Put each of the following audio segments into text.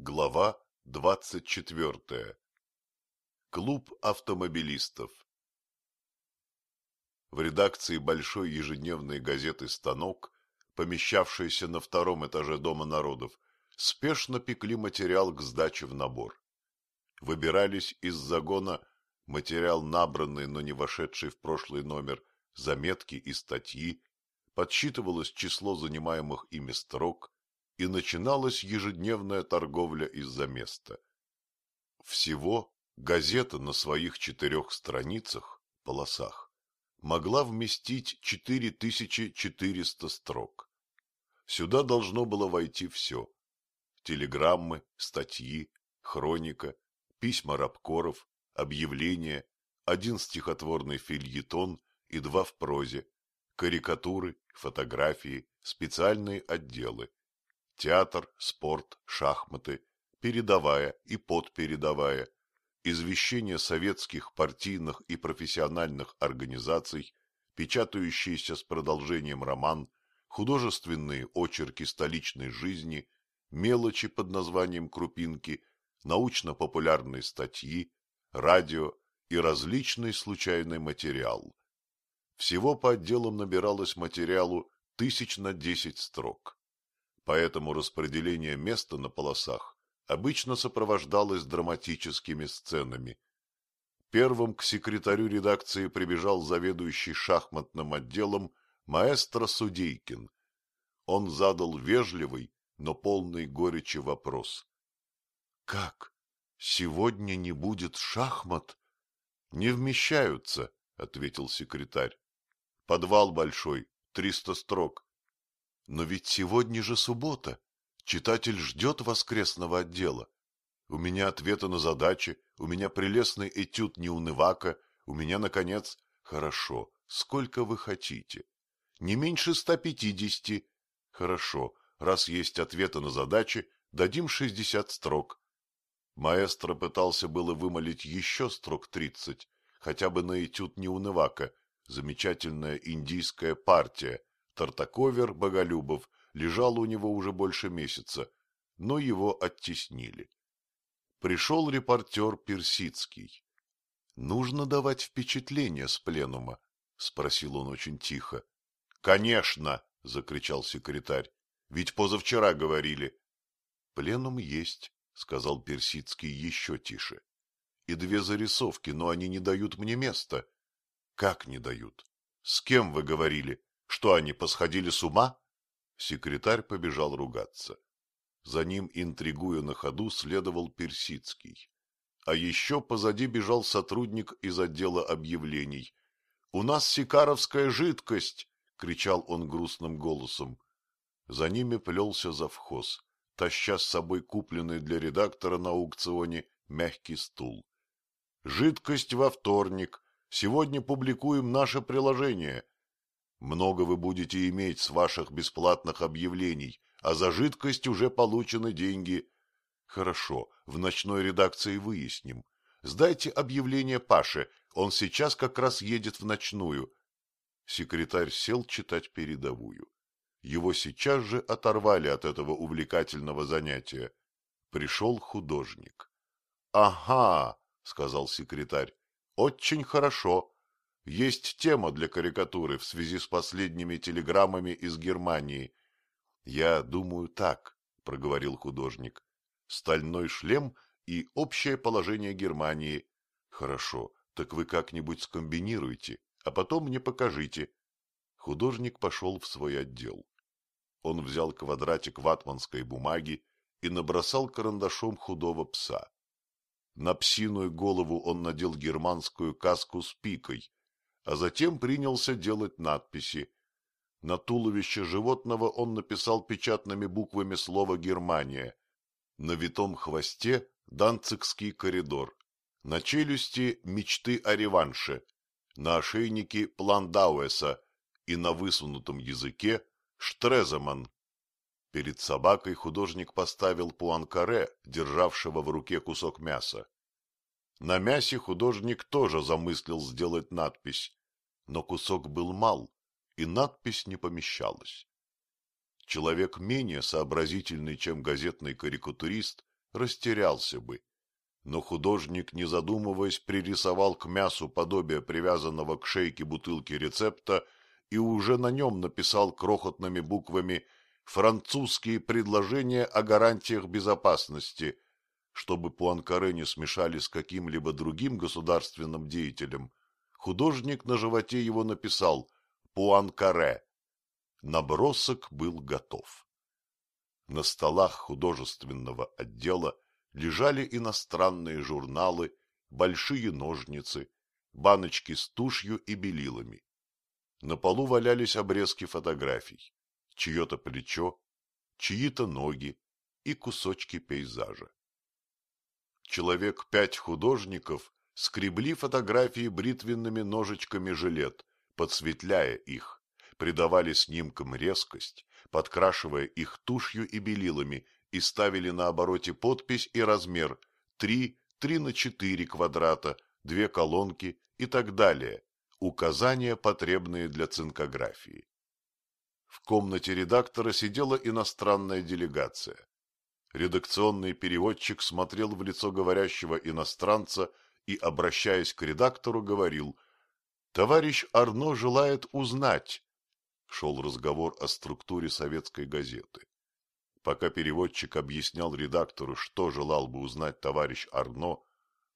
Глава двадцать четвертая. Клуб автомобилистов. В редакции большой ежедневной газеты «Станок», помещавшейся на втором этаже Дома народов, спешно пекли материал к сдаче в набор. Выбирались из загона материал набранный, но не вошедший в прошлый номер, заметки и статьи, подсчитывалось число занимаемых ими строк, и начиналась ежедневная торговля из-за места. Всего газета на своих четырех страницах, полосах, могла вместить 4400 строк. Сюда должно было войти все. Телеграммы, статьи, хроника, письма рабкоров, объявления, один стихотворный фильетон и два в прозе, карикатуры, фотографии, специальные отделы, театр, спорт, шахматы, передовая и подпередовая, извещения советских партийных и профессиональных организаций, печатающиеся с продолжением роман, художественные очерки столичной жизни, мелочи под названием «Крупинки», научно-популярные статьи, радио и различный случайный материал. Всего по отделам набиралось материалу тысяч на десять строк. Поэтому распределение места на полосах обычно сопровождалось драматическими сценами. Первым к секретарю редакции прибежал заведующий шахматным отделом маэстро Судейкин. Он задал вежливый, но полный горечи вопрос. — Как? Сегодня не будет шахмат? — Не вмещаются, — ответил секретарь. Подвал большой, триста строк. Но ведь сегодня же суббота. Читатель ждет воскресного отдела. У меня ответы на задачи, у меня прелестный этюд неунывака, у меня, наконец, хорошо, сколько вы хотите. Не меньше ста пятидесяти. Хорошо, раз есть ответы на задачи, дадим шестьдесят строк. Маэстро пытался было вымолить еще строк тридцать, хотя бы на этюд неунывака, замечательная индийская партия, Тартаковер Боголюбов, лежал у него уже больше месяца, но его оттеснили. Пришел репортер Персидский. — Нужно давать впечатление с пленума? — спросил он очень тихо. — Конечно! — закричал секретарь. — Ведь позавчера говорили. — Пленум есть, — сказал Персидский еще тише. — И две зарисовки, но они не дают мне места. Как не дают? С кем вы говорили? Что они, посходили с ума? Секретарь побежал ругаться. За ним, интригуя на ходу, следовал Персидский. А еще позади бежал сотрудник из отдела объявлений. — У нас сикаровская жидкость! — кричал он грустным голосом. За ними плелся завхоз, таща с собой купленный для редактора на аукционе мягкий стул. — Жидкость во вторник, Сегодня публикуем наше приложение. Много вы будете иметь с ваших бесплатных объявлений, а за жидкость уже получены деньги. Хорошо, в ночной редакции выясним. Сдайте объявление Паше, он сейчас как раз едет в ночную. Секретарь сел читать передовую. Его сейчас же оторвали от этого увлекательного занятия. Пришел художник. — Ага, — сказал секретарь, очень хорошо. Есть тема для карикатуры в связи с последними телеграммами из Германии. Я думаю так, проговорил художник. Стальной шлем и общее положение Германии. Хорошо, так вы как-нибудь скомбинируйте, а потом мне покажите. Художник пошел в свой отдел. Он взял квадратик ватманской бумаги и набросал карандашом худого пса. На псиную голову он надел германскую каску с пикой, а затем принялся делать надписи. На туловище животного он написал печатными буквами слово «Германия». На витом хвосте – Данцикский коридор. На челюсти – мечты о реванше. На ошейнике – план Дауэса. И на высунутом языке – Штреземан. Перед собакой художник поставил пуанкаре, державшего в руке кусок мяса. На мясе художник тоже замыслил сделать надпись, но кусок был мал, и надпись не помещалась. Человек менее сообразительный, чем газетный карикатурист, растерялся бы. Но художник, не задумываясь, пририсовал к мясу подобие привязанного к шейке бутылки рецепта и уже на нем написал крохотными буквами «Французские предложения о гарантиях безопасности», чтобы Пуанкаре не смешали с каким-либо другим государственным деятелем, художник на животе его написал «Пуанкаре». Набросок был готов. На столах художественного отдела лежали иностранные журналы, большие ножницы, баночки с тушью и белилами. На полу валялись обрезки фотографий, чье-то плечо, чьи-то ноги и кусочки пейзажа. Человек пять художников скребли фотографии бритвенными ножичками жилет, подсветляя их, придавали снимкам резкость, подкрашивая их тушью и белилами, и ставили на обороте подпись и размер 3, 3 на 4 квадрата, две колонки и так далее, указания, потребные для цинкографии. В комнате редактора сидела иностранная делегация. Редакционный переводчик смотрел в лицо говорящего иностранца и, обращаясь к редактору, говорил «Товарищ Арно желает узнать, шел разговор о структуре советской газеты. Пока переводчик объяснял редактору, что желал бы узнать товарищ Арно,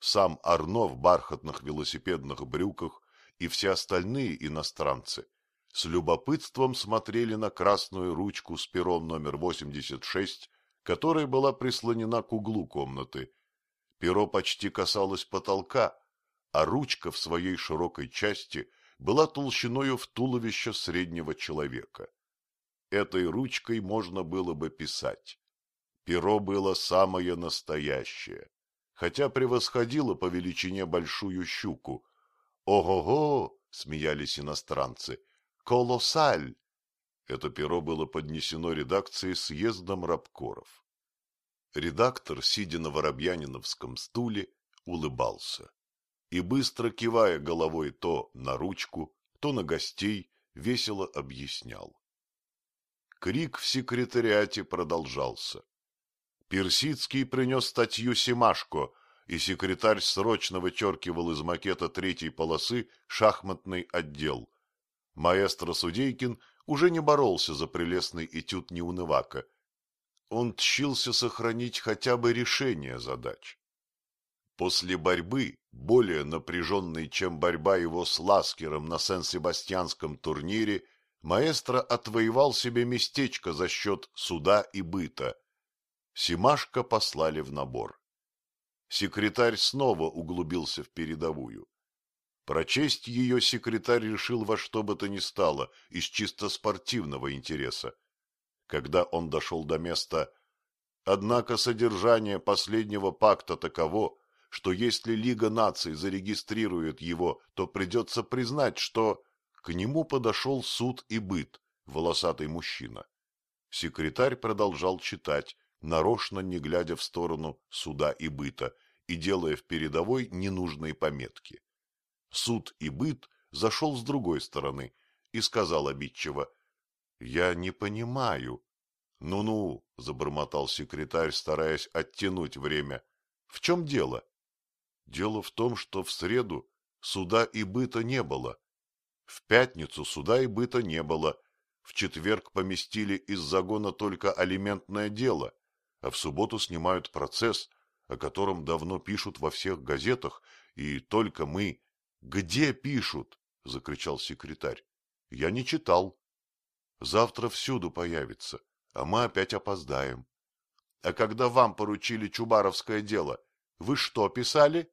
сам Арно в бархатных велосипедных брюках и все остальные иностранцы с любопытством смотрели на красную ручку с пером номер 86, которая была прислонена к углу комнаты. Перо почти касалось потолка, а ручка в своей широкой части – была толщиною в туловище среднего человека. Этой ручкой можно было бы писать. Перо было самое настоящее, хотя превосходило по величине большую щуку. «Ого-го!» — смеялись иностранцы. «Колоссаль!» Это перо было поднесено редакции съездом рабкоров. Редактор, сидя на Воробьяниновском стуле, улыбался и, быстро кивая головой то на ручку, то на гостей, весело объяснял. Крик в секретариате продолжался. Персидский принес статью Симашко, и секретарь срочно вычеркивал из макета третьей полосы шахматный отдел. Маэстро Судейкин уже не боролся за прелестный этюд неунывака. Он тщился сохранить хотя бы решение задач. После борьбы, более напряженной, чем борьба его с Ласкером на Сен-Себастьянском турнире, маэстро отвоевал себе местечко за счет суда и быта. Симашка послали в набор. Секретарь снова углубился в передовую. Прочесть ее секретарь решил во что бы то ни стало, из чисто спортивного интереса. Когда он дошел до места Однако содержание последнего пакта таково, что если Лига наций зарегистрирует его, то придется признать, что к нему подошел суд и быт, волосатый мужчина. Секретарь продолжал читать, нарочно не глядя в сторону суда и быта и делая в передовой ненужные пометки. Суд и быт зашел с другой стороны и сказал обидчиво, «Я не понимаю». «Ну-ну», — забормотал секретарь, стараясь оттянуть время, — «в чем дело?» Дело в том, что в среду суда и быта не было. В пятницу суда и быта не было. В четверг поместили из загона только алиментное дело, а в субботу снимают процесс, о котором давно пишут во всех газетах, и только мы... — Где пишут? — закричал секретарь. — Я не читал. Завтра всюду появится, а мы опять опоздаем. А когда вам поручили Чубаровское дело, вы что писали?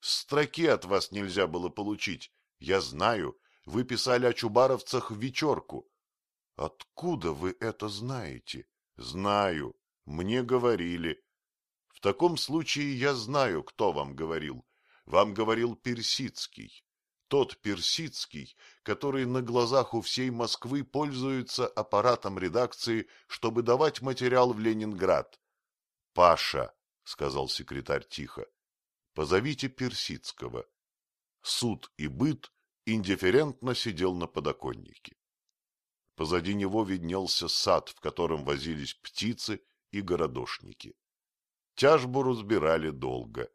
Строки от вас нельзя было получить. Я знаю, вы писали о чубаровцах в вечерку. Откуда вы это знаете? Знаю. Мне говорили. В таком случае я знаю, кто вам говорил. Вам говорил Персидский. Тот Персидский, который на глазах у всей Москвы пользуется аппаратом редакции, чтобы давать материал в Ленинград. — Паша, — сказал секретарь тихо, Позовите Персидского. Суд и быт индифферентно сидел на подоконнике. Позади него виднелся сад, в котором возились птицы и городошники. Тяжбу разбирали долго.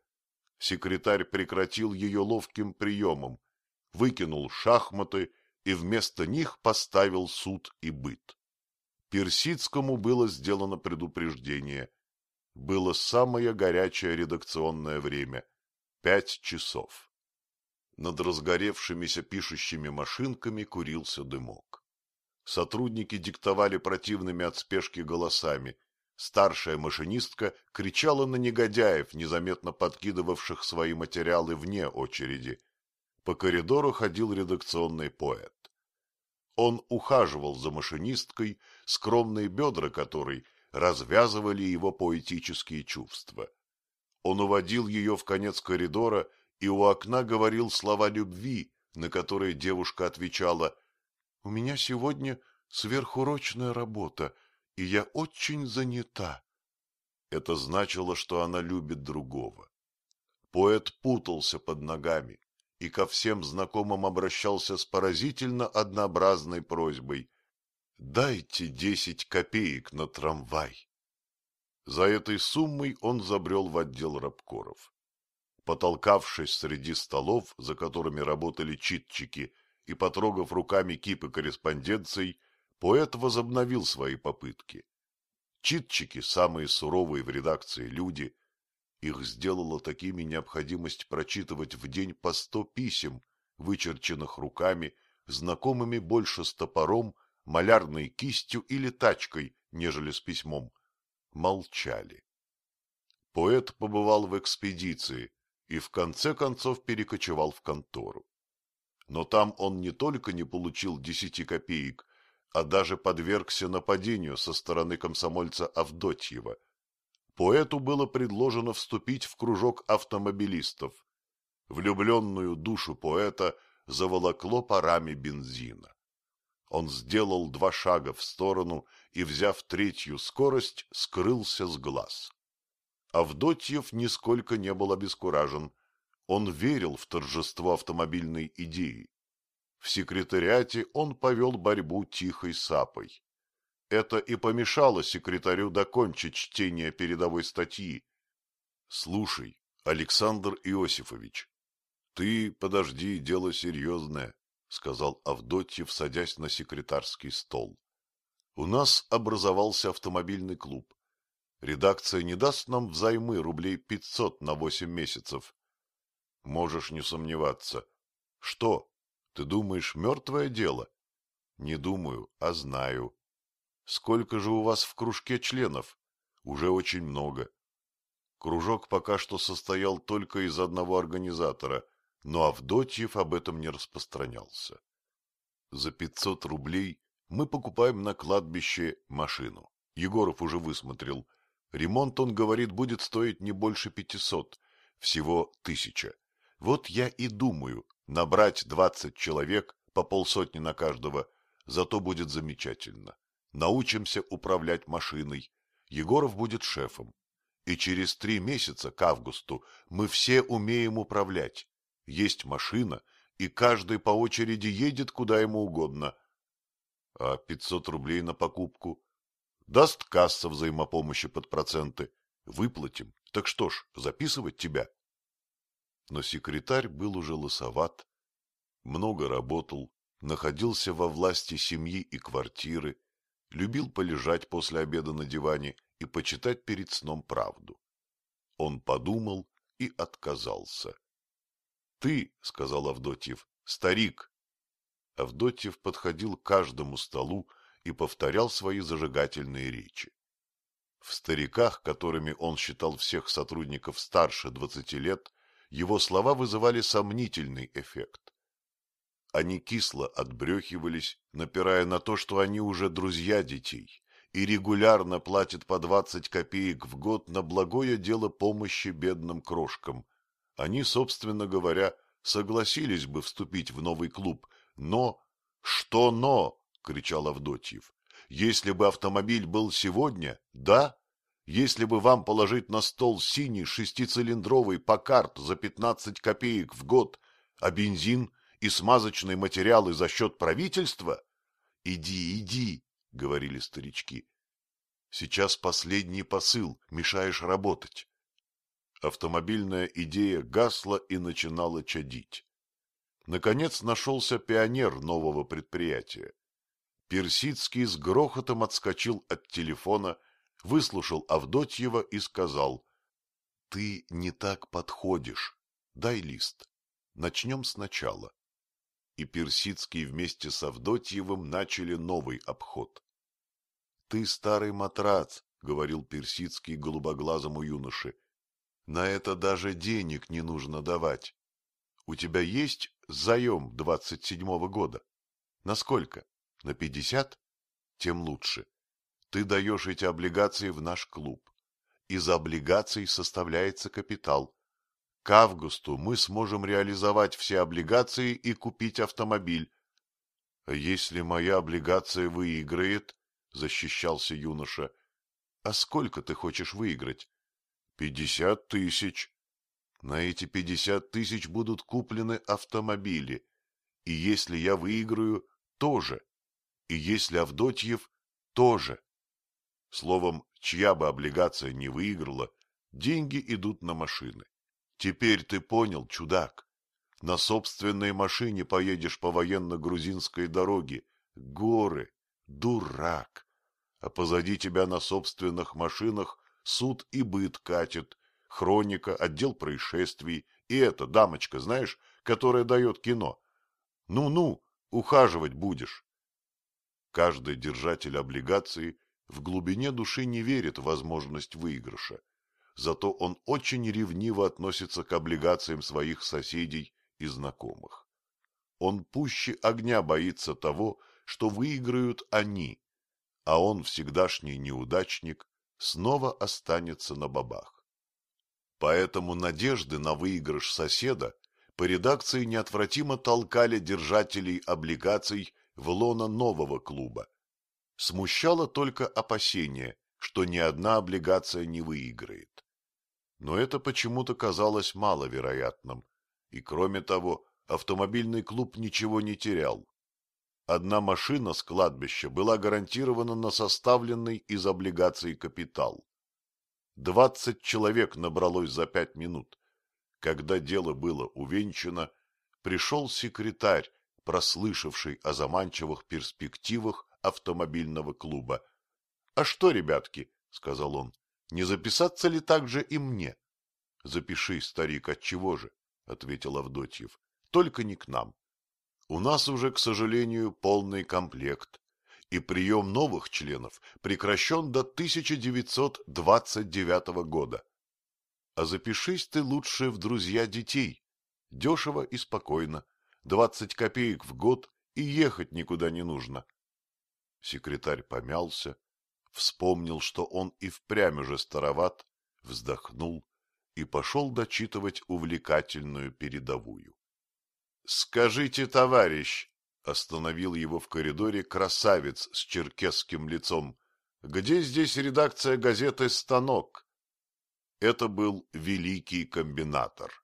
Секретарь прекратил ее ловким приемом, выкинул шахматы и вместо них поставил суд и быт. Персидскому было сделано предупреждение. Было самое горячее редакционное время — пять часов. Над разгоревшимися пишущими машинками курился дымок. Сотрудники диктовали противными от спешки голосами. Старшая машинистка кричала на негодяев, незаметно подкидывавших свои материалы вне очереди. По коридору ходил редакционный поэт. Он ухаживал за машинисткой, скромные бедра которой развязывали его поэтические чувства. Он уводил ее в конец коридора и у окна говорил слова любви, на которые девушка отвечала «У меня сегодня сверхурочная работа, и я очень занята». Это значило, что она любит другого. Поэт путался под ногами, и ко всем знакомым обращался с поразительно однообразной просьбой «Дайте десять копеек на трамвай». За этой суммой он забрел в отдел рабкоров. Потолкавшись среди столов, за которыми работали читчики, и потрогав руками кипы корреспонденций, поэт возобновил свои попытки. Читчики, самые суровые в редакции люди, их сделала такими необходимость прочитывать в день по сто писем, вычерченных руками, знакомыми больше с топором, малярной кистью или тачкой, нежели с письмом. Молчали. Поэт побывал в экспедиции и в конце концов перекочевал в контору. Но там он не только не получил десяти копеек, а даже подвергся нападению со стороны комсомольца Авдотьева – поэту было предложено вступить в кружок автомобилистов. Влюбленную душу поэта заволокло парами бензина. Он сделал два шага в сторону и, взяв третью скорость, скрылся с глаз. Авдотьев нисколько не был обескуражен. Он верил в торжество автомобильной идеи. В секретариате он повел борьбу тихой сапой. Это и помешало секретарю докончить чтение передовой статьи. Слушай, Александр Иосифович, ты подожди, дело серьезное, сказал Авдотьев, садясь на секретарский стол. У нас образовался автомобильный клуб. Редакция не даст нам взаймы рублей пятьсот на восемь месяцев. Можешь не сомневаться. Что, ты думаешь, мертвое дело? Не думаю, а знаю. Сколько же у вас в кружке членов? Уже очень много. Кружок пока что состоял только из одного организатора, но Авдотьев об этом не распространялся. За пятьсот рублей мы покупаем на кладбище машину. Егоров уже высмотрел. Ремонт, он говорит, будет стоить не больше пятисот, всего тысяча. Вот я и думаю, набрать двадцать человек, по полсотни на каждого, зато будет замечательно научимся управлять машиной. Егоров будет шефом. И через три месяца к августу мы все умеем управлять. Есть машина, и каждый по очереди едет куда ему угодно. А пятьсот рублей на покупку? Даст касса взаимопомощи под проценты. Выплатим. Так что ж, записывать тебя? Но секретарь был уже лысоват, много работал, находился во власти семьи и квартиры, любил полежать после обеда на диване и почитать перед сном правду. Он подумал и отказался. — Ты, — сказал Авдотьев, — старик. Авдотьев подходил к каждому столу и повторял свои зажигательные речи. В стариках, которыми он считал всех сотрудников старше двадцати лет, его слова вызывали сомнительный эффект. Они кисло отбрехивались, напирая на то, что они уже друзья детей и регулярно платят по двадцать копеек в год на благое дело помощи бедным крошкам. Они, собственно говоря, согласились бы вступить в новый клуб, но... — Что но? — кричал Авдотьев. — Если бы автомобиль был сегодня, да? Если бы вам положить на стол синий шестицилиндровый Покарт за пятнадцать копеек в год, а бензин и смазочные материалы за счет правительства? Иди, иди, говорили старички. Сейчас последний посыл, мешаешь работать. Автомобильная идея гасла и начинала чадить. Наконец нашелся пионер нового предприятия. Персидский с грохотом отскочил от телефона, выслушал Авдотьева и сказал, — Ты не так подходишь. Дай лист. Начнем сначала. И Персидский вместе с Авдотьевым начали новый обход. — Ты старый матрац, — говорил Персидский голубоглазому юноше, на это даже денег не нужно давать. У тебя есть заем двадцать седьмого года? На сколько? На пятьдесят? Тем лучше. Ты даешь эти облигации в наш клуб. Из облигаций составляется капитал. К августу мы сможем реализовать все облигации и купить автомобиль. — А если моя облигация выиграет? — защищался юноша. — А сколько ты хочешь выиграть? Пятьдесят тысяч. На эти пятьдесят тысяч будут куплены автомобили. И если я выиграю, тоже. И если Авдотьев, тоже. Словом, чья бы облигация не выиграла, деньги идут на машины. Теперь ты понял, чудак. На собственной машине поедешь по военно-грузинской дороге. Горы. Дурак. А позади тебя на собственных машинах суд и быт катит, хроника, отдел происшествий и эта дамочка, знаешь, которая дает кино. Ну-ну, ухаживать будешь. Каждый держатель облигации в глубине души не верит в возможность выигрыша. Зато он очень ревниво относится к облигациям своих соседей и знакомых. Он пуще огня боится того, что выиграют они, а он, всегдашний неудачник, снова останется на бабах. Поэтому надежды на выигрыш соседа по редакции неотвратимо толкали держателей облигаций в лоно нового клуба. Смущало только опасение, что ни одна облигация не выиграет. Но это почему-то казалось маловероятным, и кроме того, автомобильный клуб ничего не терял. Одна машина с кладбища была гарантирована на составленный из облигаций капитал. Двадцать человек набралось за пять минут. Когда дело было увенчано, пришел секретарь, прослышавший о заманчивых перспективах автомобильного клуба. — А что, ребятки, — сказал он, — не записаться ли также и мне? — Запиши, старик, отчего же, — ответил Авдотьев, — только не к нам. У нас уже, к сожалению, полный комплект, и прием новых членов прекращен до 1929 года. А запишись ты лучше в друзья детей. Дешево и спокойно. 20 копеек в год и ехать никуда не нужно. Секретарь помялся, вспомнил, что он и впрямь уже староват, вздохнул и пошел дочитывать увлекательную передовую. — Скажите, товарищ, — остановил его в коридоре красавец с черкесским лицом, — где здесь редакция газеты «Станок»? Это был великий комбинатор.